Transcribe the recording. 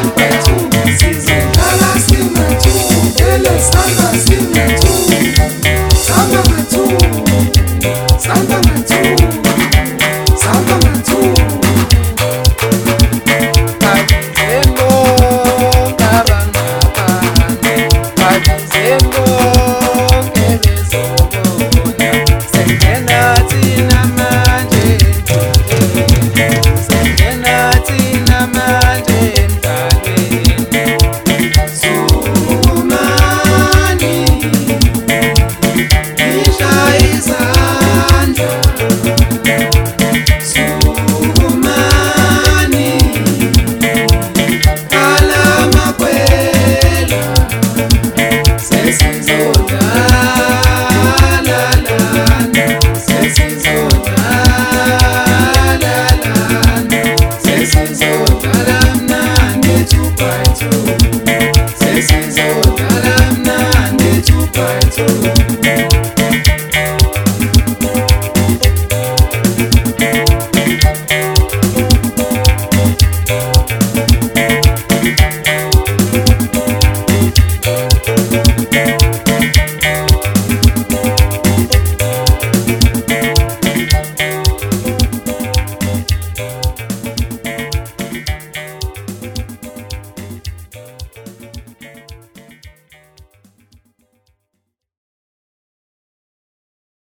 Thank Izinzo, alamnandi, two by two.